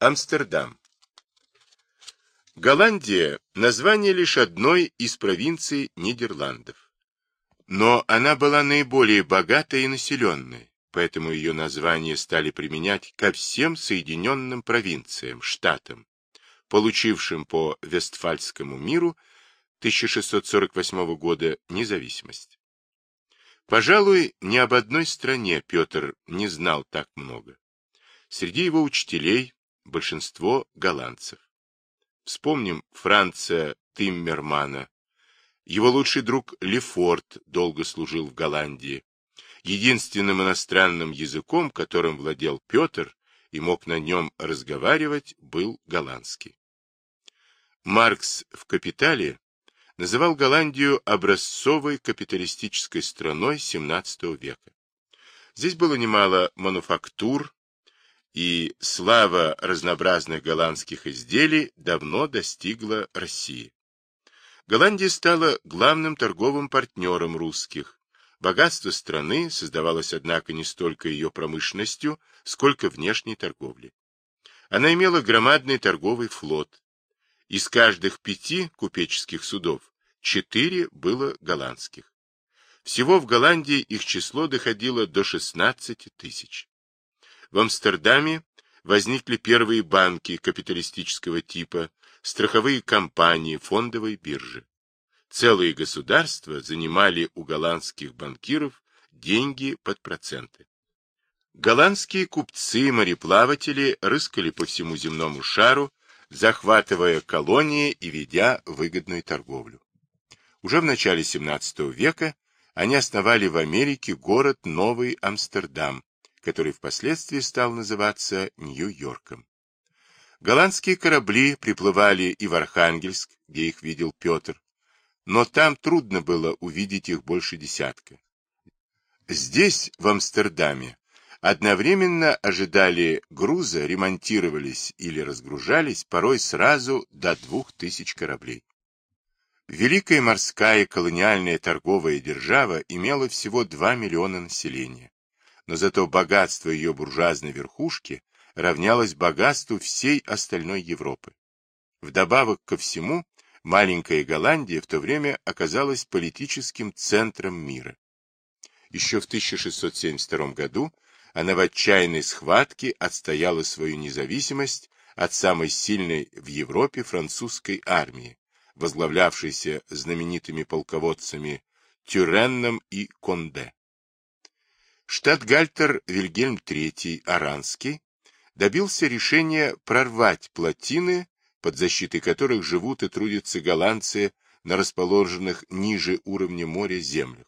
Амстердам. Голландия – название лишь одной из провинций Нидерландов. Но она была наиболее богатой и населенной, поэтому ее название стали применять ко всем соединенным провинциям, штатам, получившим по Вестфальскому миру 1648 года независимость. Пожалуй, ни об одной стране Петр не знал так много. Среди его учителей большинство голландцев. Вспомним Франца Тиммермана. Его лучший друг Лефорт долго служил в Голландии. Единственным иностранным языком, которым владел Петр и мог на нем разговаривать, был голландский. Маркс в «Капитале» называл Голландию образцовой капиталистической страной XVII века. Здесь было немало мануфактур, и слава разнообразных голландских изделий давно достигла России. Голландия стала главным торговым партнером русских. Богатство страны создавалось, однако, не столько ее промышленностью, сколько внешней торговлей. Она имела громадный торговый флот. Из каждых пяти купеческих судов четыре было голландских. Всего в Голландии их число доходило до 16 тысяч. В Амстердаме возникли первые банки капиталистического типа, страховые компании, фондовые биржи. Целые государства занимали у голландских банкиров деньги под проценты. Голландские купцы мореплаватели рыскали по всему земному шару, захватывая колонии и ведя выгодную торговлю. Уже в начале XVII века они основали в Америке город Новый Амстердам, который впоследствии стал называться Нью-Йорком. Голландские корабли приплывали и в Архангельск, где их видел Петр, но там трудно было увидеть их больше десятка. Здесь, в Амстердаме, одновременно ожидали груза, ремонтировались или разгружались порой сразу до двух тысяч кораблей. Великая морская колониальная торговая держава имела всего 2 миллиона населения но зато богатство ее буржуазной верхушки равнялось богатству всей остальной Европы. Вдобавок ко всему, маленькая Голландия в то время оказалась политическим центром мира. Еще в 1672 году она в отчаянной схватке отстояла свою независимость от самой сильной в Европе французской армии, возглавлявшейся знаменитыми полководцами Тюренном и Конде. Штатгальтер Вильгельм III Аранский добился решения прорвать плотины, под защитой которых живут и трудятся голландцы на расположенных ниже уровня моря землях.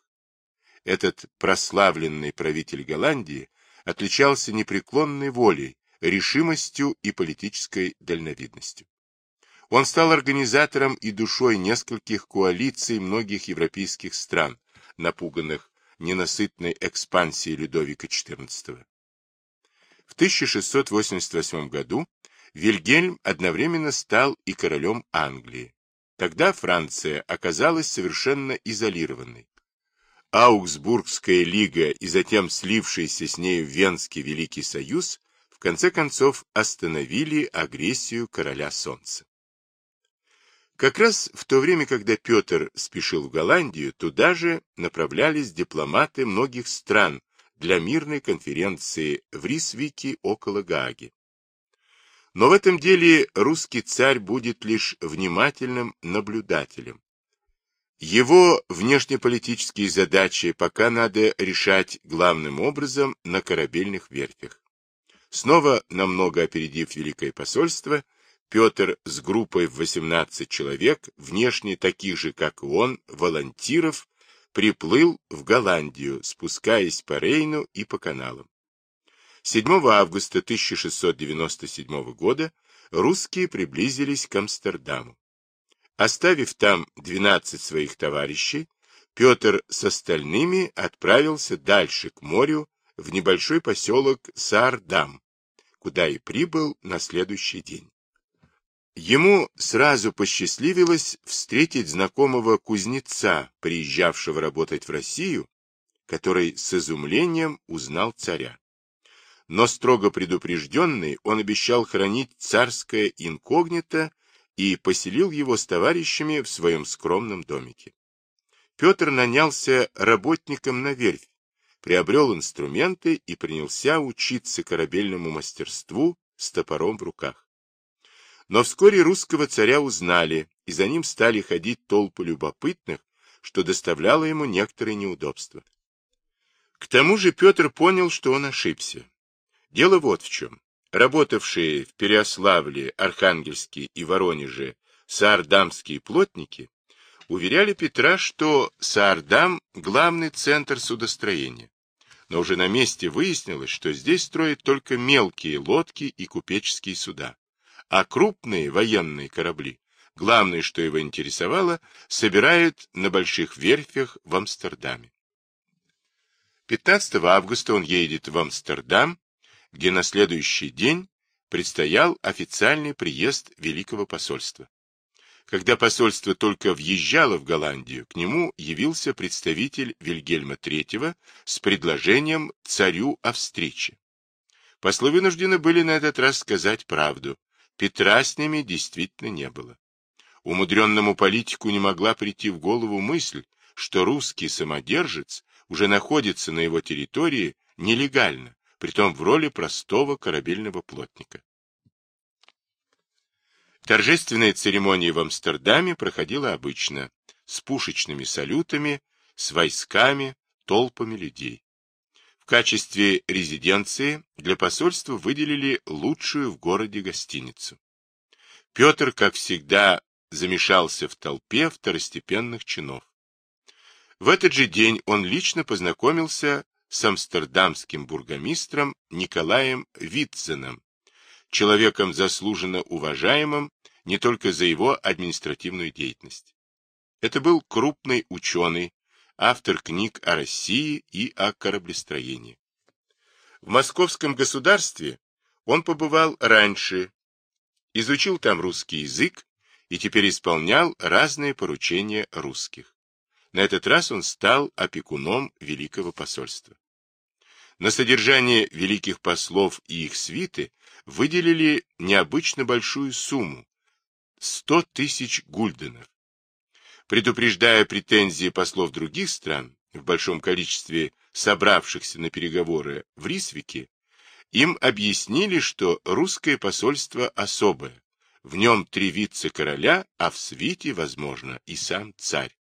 Этот прославленный правитель Голландии отличался непреклонной волей, решимостью и политической дальновидностью. Он стал организатором и душой нескольких коалиций многих европейских стран, напуганных ненасытной экспансии Людовика XIV. В 1688 году Вильгельм одновременно стал и королем Англии. Тогда Франция оказалась совершенно изолированной. Аугсбургская лига и затем слившийся с нею Венский Великий Союз в конце концов остановили агрессию короля Солнца. Как раз в то время, когда Петр спешил в Голландию, туда же направлялись дипломаты многих стран для мирной конференции в Рисвике около Гааги. Но в этом деле русский царь будет лишь внимательным наблюдателем. Его внешнеполитические задачи пока надо решать главным образом на корабельных верфях. Снова намного опередив Великое посольство, Петр с группой в 18 человек, внешне таких же, как и он, волонтиров, приплыл в Голландию, спускаясь по Рейну и по каналам. 7 августа 1697 года русские приблизились к Амстердаму. Оставив там 12 своих товарищей, Петр с остальными отправился дальше к морю в небольшой поселок Саардам, куда и прибыл на следующий день. Ему сразу посчастливилось встретить знакомого кузнеца, приезжавшего работать в Россию, который с изумлением узнал царя. но строго предупрежденный он обещал хранить царское инкогнито и поселил его с товарищами в своем скромном домике. Петр нанялся работником на верфь, приобрел инструменты и принялся учиться корабельному мастерству с топором в руках. Но вскоре русского царя узнали, и за ним стали ходить толпы любопытных, что доставляло ему некоторые неудобства. К тому же Петр понял, что он ошибся. Дело вот в чем. Работавшие в Переославле, Архангельске и Воронеже саардамские плотники уверяли Петра, что Саардам – главный центр судостроения. Но уже на месте выяснилось, что здесь строят только мелкие лодки и купеческие суда, а крупные военные корабли, главное, что его интересовало, собирают на больших верфях в Амстердаме. 15 августа он едет в Амстердам, где на следующий день предстоял официальный приезд Великого посольства. Когда посольство только въезжало в Голландию, к нему явился представитель Вильгельма III с предложением царю о встрече. Послы вынуждены были на этот раз сказать правду. Петра с ними действительно не было. Умудренному политику не могла прийти в голову мысль, что русский самодержец уже находится на его территории нелегально, притом в роли простого корабельного плотника. Торжественная церемония в Амстердаме проходила обычно, с пушечными салютами, с войсками, толпами людей. В качестве резиденции для посольства выделили лучшую в городе гостиницу. Петр, как всегда, замешался в толпе второстепенных чинов. В этот же день он лично познакомился с амстердамским бургомистром Николаем Витценом, человеком заслуженно уважаемым не только за его административную деятельность. Это был крупный ученый, автор книг о России и о кораблестроении. В московском государстве он побывал раньше, изучил там русский язык и теперь исполнял разные поручения русских. На этот раз он стал опекуном Великого посольства. На содержание великих послов и их свиты выделили необычно большую сумму 100 тысяч гульденов. Предупреждая претензии послов других стран, в большом количестве собравшихся на переговоры в Рисвике, им объяснили, что русское посольство особое, в нем три вице-короля, а в свите, возможно, и сам царь.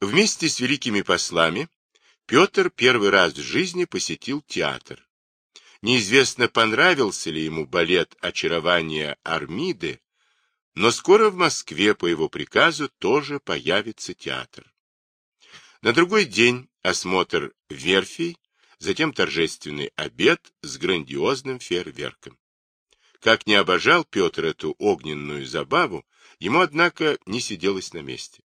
Вместе с великими послами Петр первый раз в жизни посетил театр. Неизвестно, понравился ли ему балет «Очарование Армиды», но скоро в Москве по его приказу тоже появится театр. На другой день осмотр верфей, затем торжественный обед с грандиозным фейерверком. Как не обожал Петр эту огненную забаву, ему, однако, не сиделось на месте.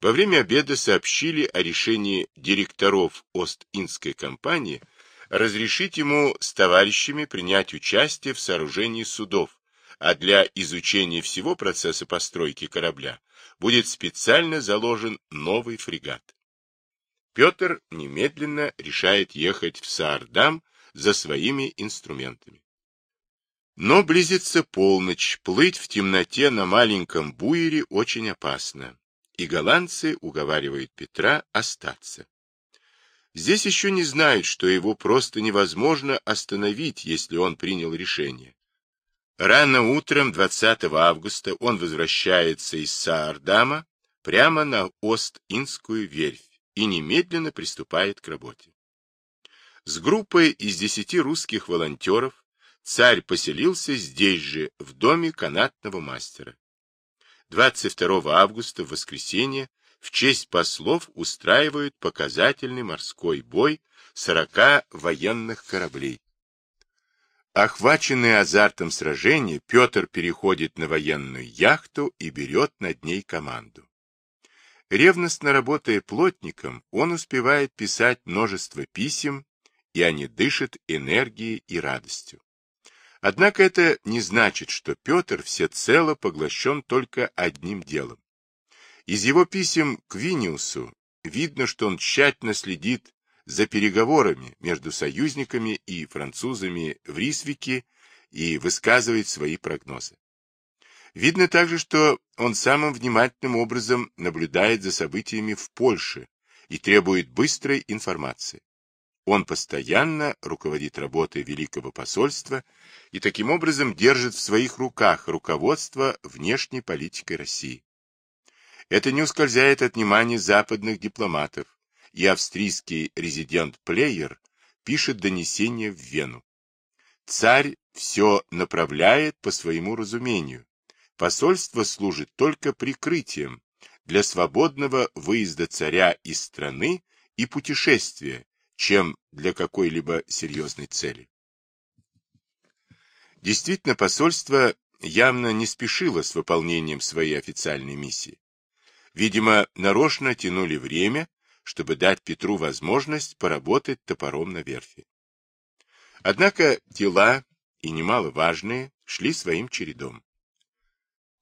Во время обеда сообщили о решении директоров Ост-Индской компании разрешить ему с товарищами принять участие в сооружении судов, а для изучения всего процесса постройки корабля будет специально заложен новый фрегат. Петр немедленно решает ехать в Саардам за своими инструментами. Но близится полночь, плыть в темноте на маленьком буере очень опасно, и голландцы уговаривают Петра остаться. Здесь еще не знают, что его просто невозможно остановить, если он принял решение. Рано утром 20 августа он возвращается из Саардама прямо на Ост-Индскую верфь и немедленно приступает к работе. С группой из десяти русских волонтеров царь поселился здесь же, в доме канатного мастера. 22 августа, в воскресенье, в честь послов устраивают показательный морской бой 40 военных кораблей. Охваченный азартом сражения, Петр переходит на военную яхту и берет над ней команду. Ревностно работая плотником, он успевает писать множество писем, и они дышат энергией и радостью. Однако это не значит, что Петр всецело поглощен только одним делом. Из его писем к Виниусу видно, что он тщательно следит за переговорами между союзниками и французами в Рисвике и высказывает свои прогнозы. Видно также, что он самым внимательным образом наблюдает за событиями в Польше и требует быстрой информации. Он постоянно руководит работой Великого посольства и таким образом держит в своих руках руководство внешней политикой России. Это не ускользает от внимания западных дипломатов, и австрийский резидент Плеер пишет донесение в Вену. Царь все направляет по своему разумению. Посольство служит только прикрытием для свободного выезда царя из страны и путешествия, чем для какой-либо серьезной цели. Действительно, посольство явно не спешило с выполнением своей официальной миссии. Видимо, нарочно тянули время, чтобы дать Петру возможность поработать топором на верфи. Однако дела, и немаловажные, шли своим чередом.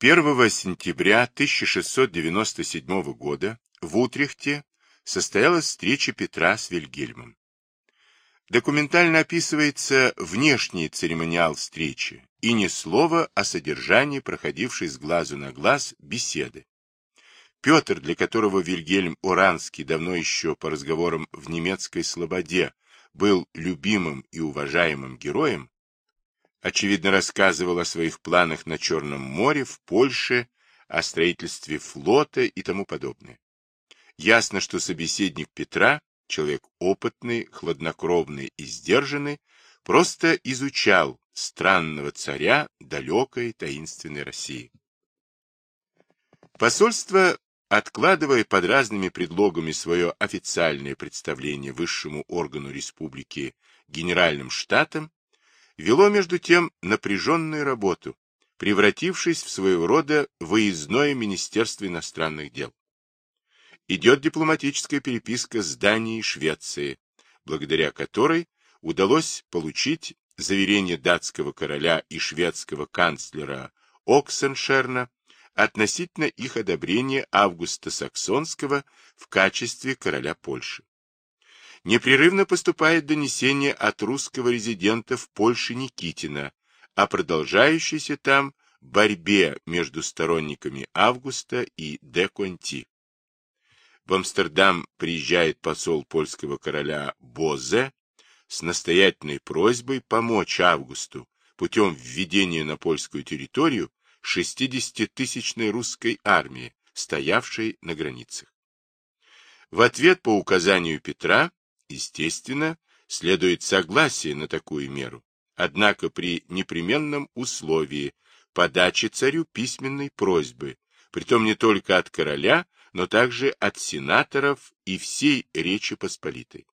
1 сентября 1697 года в Утрехте состоялась встреча Петра с Вильгельмом. Документально описывается внешний церемониал встречи и ни слова о содержании проходившей с глазу на глаз беседы. Петр, для которого Вильгельм Уранский давно еще по разговорам в немецкой слободе был любимым и уважаемым героем, очевидно рассказывал о своих планах на Черном море, в Польше, о строительстве флота и тому подобное. Ясно, что собеседник Петра, человек опытный, хладнокровный и сдержанный, просто изучал странного царя далекой таинственной России. Посольство откладывая под разными предлогами свое официальное представление высшему органу республики Генеральным штатам, вело между тем напряженную работу, превратившись в своего рода выездное Министерство иностранных дел. Идет дипломатическая переписка с Данией и Швецией, благодаря которой удалось получить заверение датского короля и шведского канцлера Оксеншерна относительно их одобрения Августа Саксонского в качестве короля Польши. Непрерывно поступает донесение от русского резидента в Польше Никитина о продолжающейся там борьбе между сторонниками Августа и де Конти. В Амстердам приезжает посол польского короля Бозе с настоятельной просьбой помочь Августу путем введения на польскую территорию 60-тысячной русской армии, стоявшей на границах. В ответ по указанию Петра, естественно, следует согласие на такую меру, однако при непременном условии подачи царю письменной просьбы, притом не только от короля, но также от сенаторов и всей Речи Посполитой.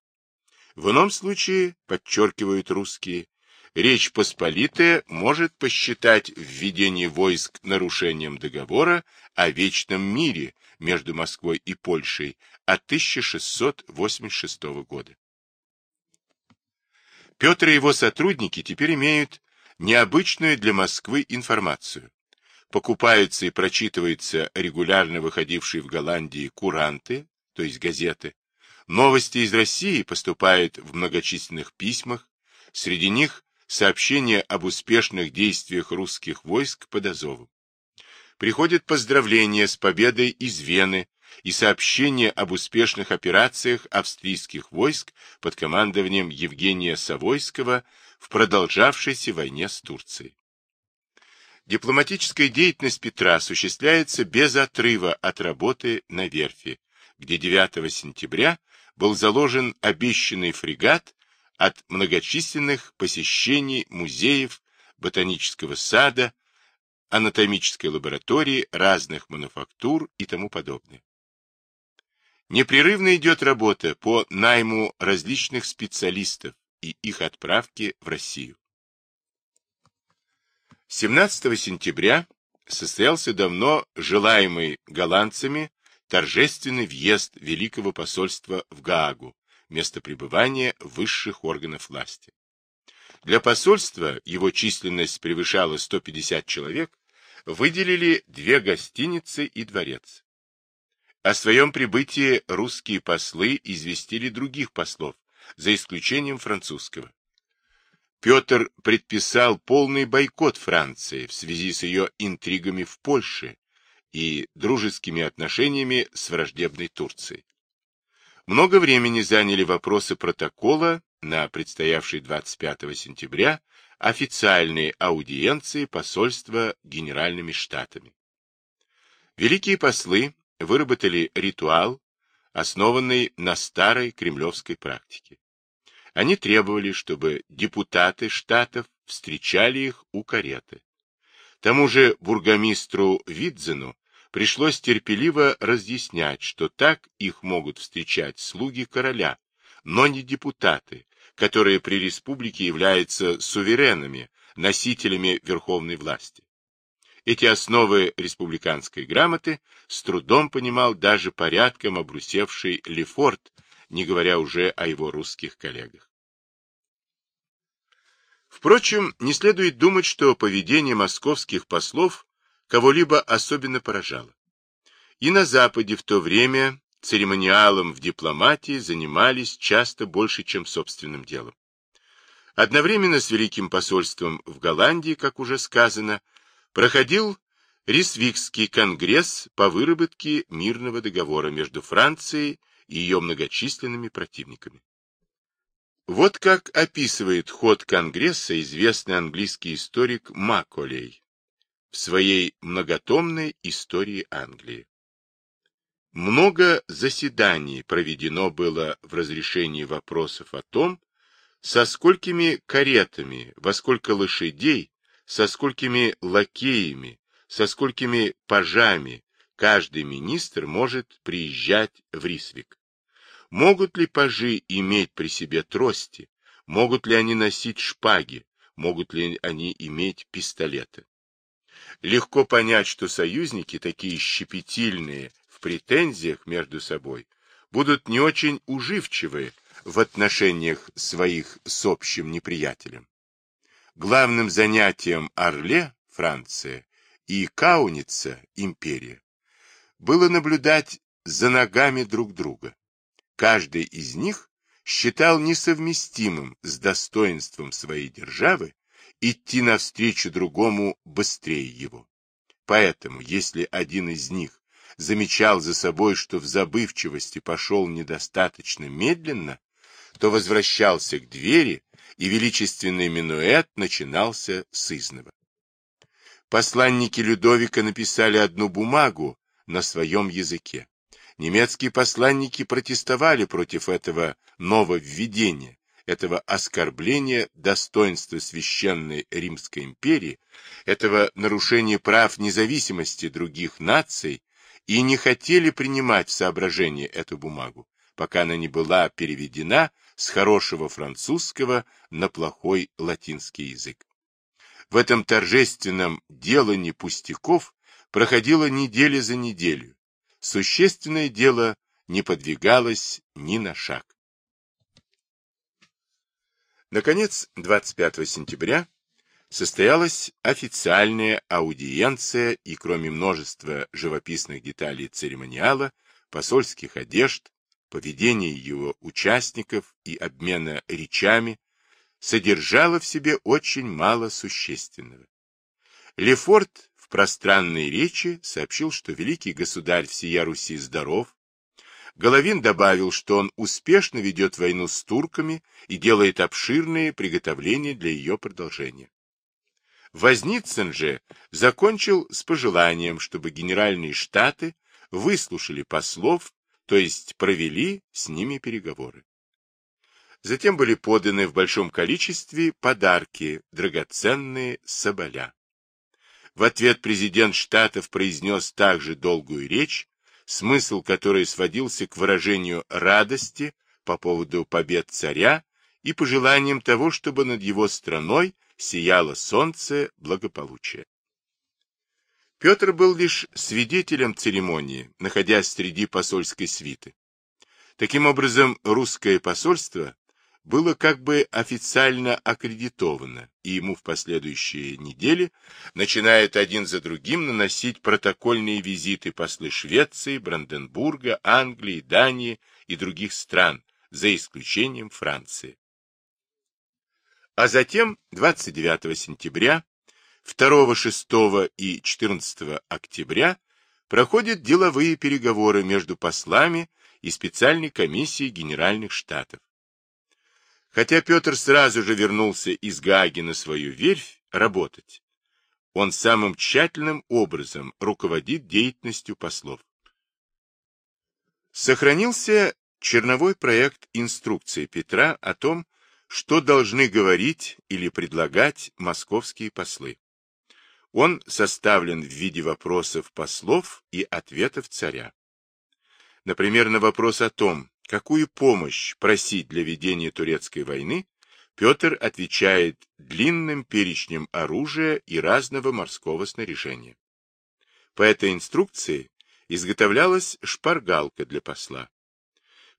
В ином случае, подчеркивают русские, Речь Посполитая может посчитать введение войск нарушением договора о вечном мире между Москвой и Польшей от 1686 года. Петр и его сотрудники теперь имеют необычную для Москвы информацию. Покупаются и прочитываются регулярно выходившие в Голландии куранты, то есть газеты. Новости из России поступают в многочисленных письмах, среди них сообщения об успешных действиях русских войск под Азовом. Приходят поздравления с победой из Вены и сообщения об успешных операциях австрийских войск под командованием Евгения Савойского в продолжавшейся войне с Турцией. Дипломатическая деятельность Петра осуществляется без отрыва от работы на верфи, где 9 сентября был заложен обещанный фрегат от многочисленных посещений музеев, ботанического сада, анатомической лаборатории, разных мануфактур и тому подобное. Непрерывно идет работа по найму различных специалистов и их отправке в Россию. 17 сентября состоялся давно желаемый голландцами торжественный въезд Великого посольства в Гаагу, место пребывания высших органов власти. Для посольства, его численность превышала 150 человек, выделили две гостиницы и дворец. О своем прибытии русские послы известили других послов, за исключением французского. Петр предписал полный бойкот Франции в связи с ее интригами в Польше и дружескими отношениями с враждебной Турцией. Много времени заняли вопросы протокола на предстоявший 25 сентября официальные аудиенции посольства генеральными штатами. Великие послы выработали ритуал, основанный на старой кремлевской практике. Они требовали, чтобы депутаты штатов встречали их у кареты. Тому же бургомистру Видзену пришлось терпеливо разъяснять, что так их могут встречать слуги короля, но не депутаты, которые при республике являются суверенами, носителями верховной власти. Эти основы республиканской грамоты с трудом понимал даже порядком обрусевший Лефорт, не говоря уже о его русских коллегах. Впрочем, не следует думать, что поведение московских послов кого-либо особенно поражало. И на Западе в то время церемониалом в дипломатии занимались часто больше, чем собственным делом. Одновременно с Великим посольством в Голландии, как уже сказано, проходил Рисвикский конгресс по выработке мирного договора между Францией и ее многочисленными противниками. Вот как описывает ход конгресса известный английский историк Маколей в своей многотомной истории Англии. Много заседаний проведено было в разрешении вопросов о том, со сколькими каретами, во сколько лошадей, со сколькими лакеями, со сколькими пажами каждый министр может приезжать в Рисвик. Могут ли пажи иметь при себе трости? Могут ли они носить шпаги? Могут ли они иметь пистолеты? Легко понять, что союзники, такие щепетильные претензиях между собой будут не очень уживчивы в отношениях своих с общим неприятелем. Главным занятием Орле, Франция, и Кауница, империя, было наблюдать за ногами друг друга. Каждый из них считал несовместимым с достоинством своей державы идти навстречу другому быстрее его. Поэтому, если один из них замечал за собой, что в забывчивости пошел недостаточно медленно, то возвращался к двери, и величественный минуэт начинался с изного. Посланники Людовика написали одну бумагу на своем языке. Немецкие посланники протестовали против этого нововведения, этого оскорбления достоинства священной Римской империи, этого нарушения прав независимости других наций и не хотели принимать в соображение эту бумагу, пока она не была переведена с хорошего французского на плохой латинский язык. В этом торжественном делании пустяков проходило неделя за неделю. Существенное дело не подвигалось ни на шаг. Наконец, 25 сентября состоялась официальная аудиенция, и кроме множества живописных деталей церемониала, посольских одежд, поведения его участников и обмена речами, содержала в себе очень мало существенного. Лефорт в пространной речи сообщил, что великий государь всея Руси здоров, Головин добавил, что он успешно ведет войну с турками и делает обширные приготовления для ее продолжения. Возницын же закончил с пожеланием, чтобы генеральные штаты выслушали послов, то есть провели с ними переговоры. Затем были поданы в большом количестве подарки, драгоценные соболя. В ответ президент штатов произнес также долгую речь, смысл которой сводился к выражению радости по поводу побед царя и пожеланием того, чтобы над его страной сияло солнце благополучия. Петр был лишь свидетелем церемонии, находясь среди посольской свиты. Таким образом, русское посольство было как бы официально аккредитовано, и ему в последующие недели начинают один за другим наносить протокольные визиты послы Швеции, Бранденбурга, Англии, Дании и других стран, за исключением Франции. А затем 29 сентября, 2, 6 и 14 октября проходят деловые переговоры между послами и специальной комиссией Генеральных Штатов. Хотя Петр сразу же вернулся из Гааги на свою верфь работать, он самым тщательным образом руководит деятельностью послов. Сохранился черновой проект инструкции Петра о том, что должны говорить или предлагать московские послы. Он составлен в виде вопросов послов и ответов царя. Например, на вопрос о том, какую помощь просить для ведения турецкой войны, Петр отвечает длинным перечнем оружия и разного морского снаряжения. По этой инструкции изготовлялась шпаргалка для посла.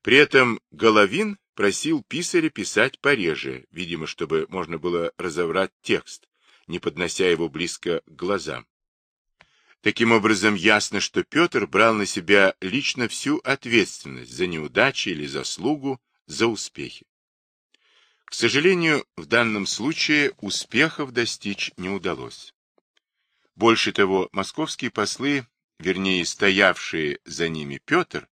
При этом Головин просил писаря писать пореже, видимо, чтобы можно было разобрать текст, не поднося его близко к глазам. Таким образом, ясно, что Петр брал на себя лично всю ответственность за неудачи или заслугу за успехи. К сожалению, в данном случае успехов достичь не удалось. Больше того, московские послы, вернее, стоявшие за ними Петр,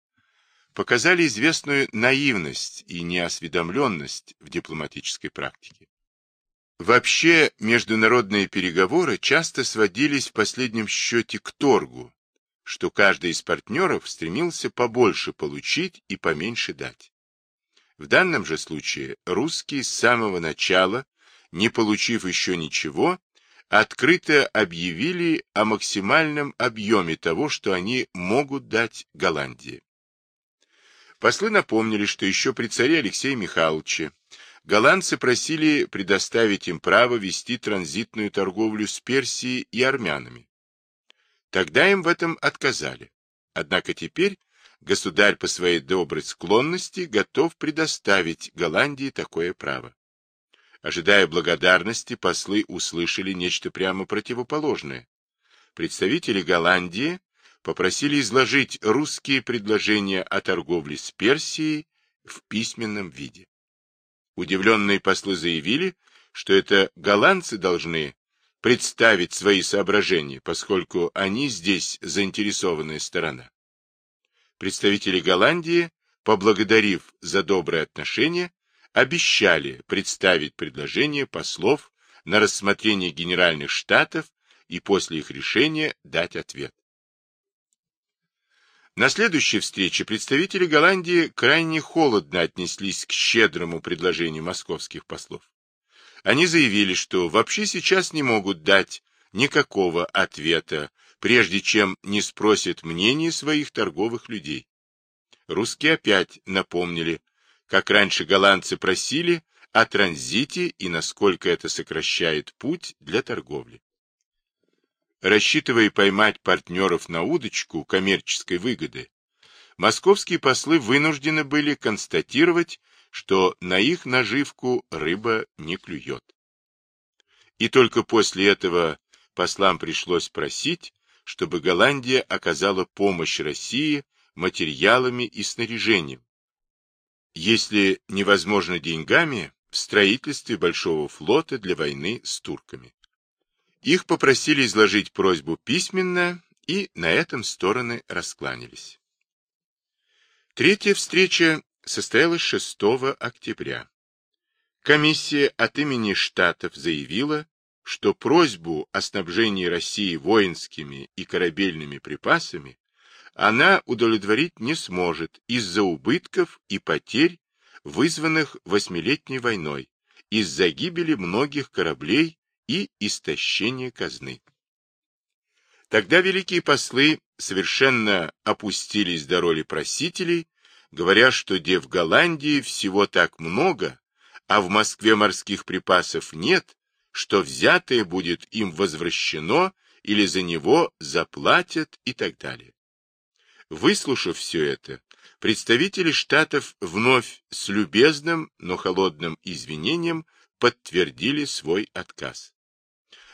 показали известную наивность и неосведомленность в дипломатической практике. Вообще, международные переговоры часто сводились в последнем счете к торгу, что каждый из партнеров стремился побольше получить и поменьше дать. В данном же случае русские с самого начала, не получив еще ничего, открыто объявили о максимальном объеме того, что они могут дать Голландии. Послы напомнили, что еще при царе Алексея Михайловиче голландцы просили предоставить им право вести транзитную торговлю с Персией и армянами. Тогда им в этом отказали. Однако теперь государь по своей доброй склонности готов предоставить Голландии такое право. Ожидая благодарности, послы услышали нечто прямо противоположное. Представители Голландии попросили изложить русские предложения о торговле с Персией в письменном виде. Удивленные послы заявили, что это голландцы должны представить свои соображения, поскольку они здесь заинтересованная сторона. Представители Голландии, поблагодарив за доброе отношение, обещали представить предложение послов на рассмотрение Генеральных Штатов и после их решения дать ответ. На следующей встрече представители Голландии крайне холодно отнеслись к щедрому предложению московских послов. Они заявили, что вообще сейчас не могут дать никакого ответа прежде чем не спросит мнение своих торговых людей. Русские опять напомнили, как раньше голландцы просили о транзите и насколько это сокращает путь для торговли. Рассчитывая поймать партнеров на удочку коммерческой выгоды, московские послы вынуждены были констатировать, что на их наживку рыба не клюет. И только после этого послам пришлось просить, чтобы Голландия оказала помощь России материалами и снаряжением. Если невозможно деньгами, в строительстве большого флота для войны с турками. Их попросили изложить просьбу письменно, и на этом стороны раскланялись. Третья встреча состоялась 6 октября. Комиссия от имени Штатов заявила, что просьбу о снабжении России воинскими и корабельными припасами она удовлетворить не сможет из-за убытков и потерь, вызванных восьмилетней войной, из-за гибели многих кораблей и истощения казны. Тогда великие послы совершенно опустились до роли просителей, говоря, что где в Голландии всего так много, а в Москве морских припасов нет, что взятое будет им возвращено или за него заплатят и так далее. Выслушав все это, представители штатов вновь с любезным, но холодным извинением подтвердили свой отказ.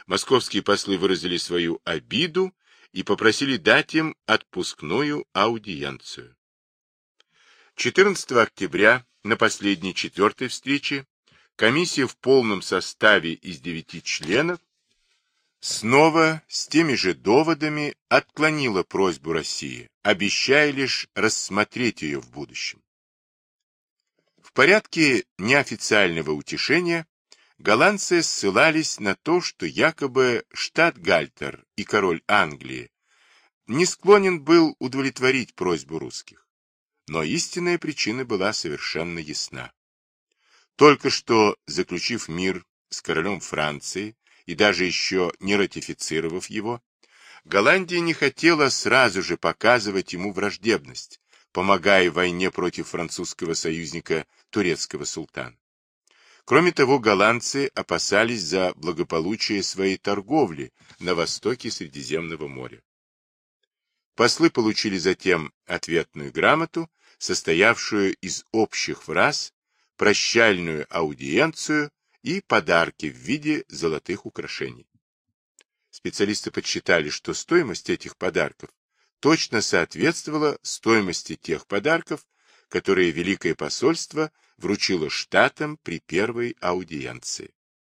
Московские послы выразили свою обиду и попросили дать им отпускную аудиенцию. 14 октября на последней четвертой встрече комиссия в полном составе из девяти членов снова с теми же доводами отклонила просьбу России, обещая лишь рассмотреть ее в будущем. В порядке неофициального утешения голландцы ссылались на то, что якобы штат Гальтер и король Англии не склонен был удовлетворить просьбу русских. Но истинная причина была совершенно ясна. Только что заключив мир с королем Франции и даже еще не ратифицировав его, Голландия не хотела сразу же показывать ему враждебность, помогая войне против французского союзника турецкого султана. Кроме того, голландцы опасались за благополучие своей торговли на востоке Средиземного моря. Послы получили затем ответную грамоту, состоявшую из общих фраз, прощальную аудиенцию и подарки в виде золотых украшений. Специалисты подсчитали, что стоимость этих подарков точно соответствовала стоимости тех подарков, которые Великое посольство вручило штатам при первой аудиенции.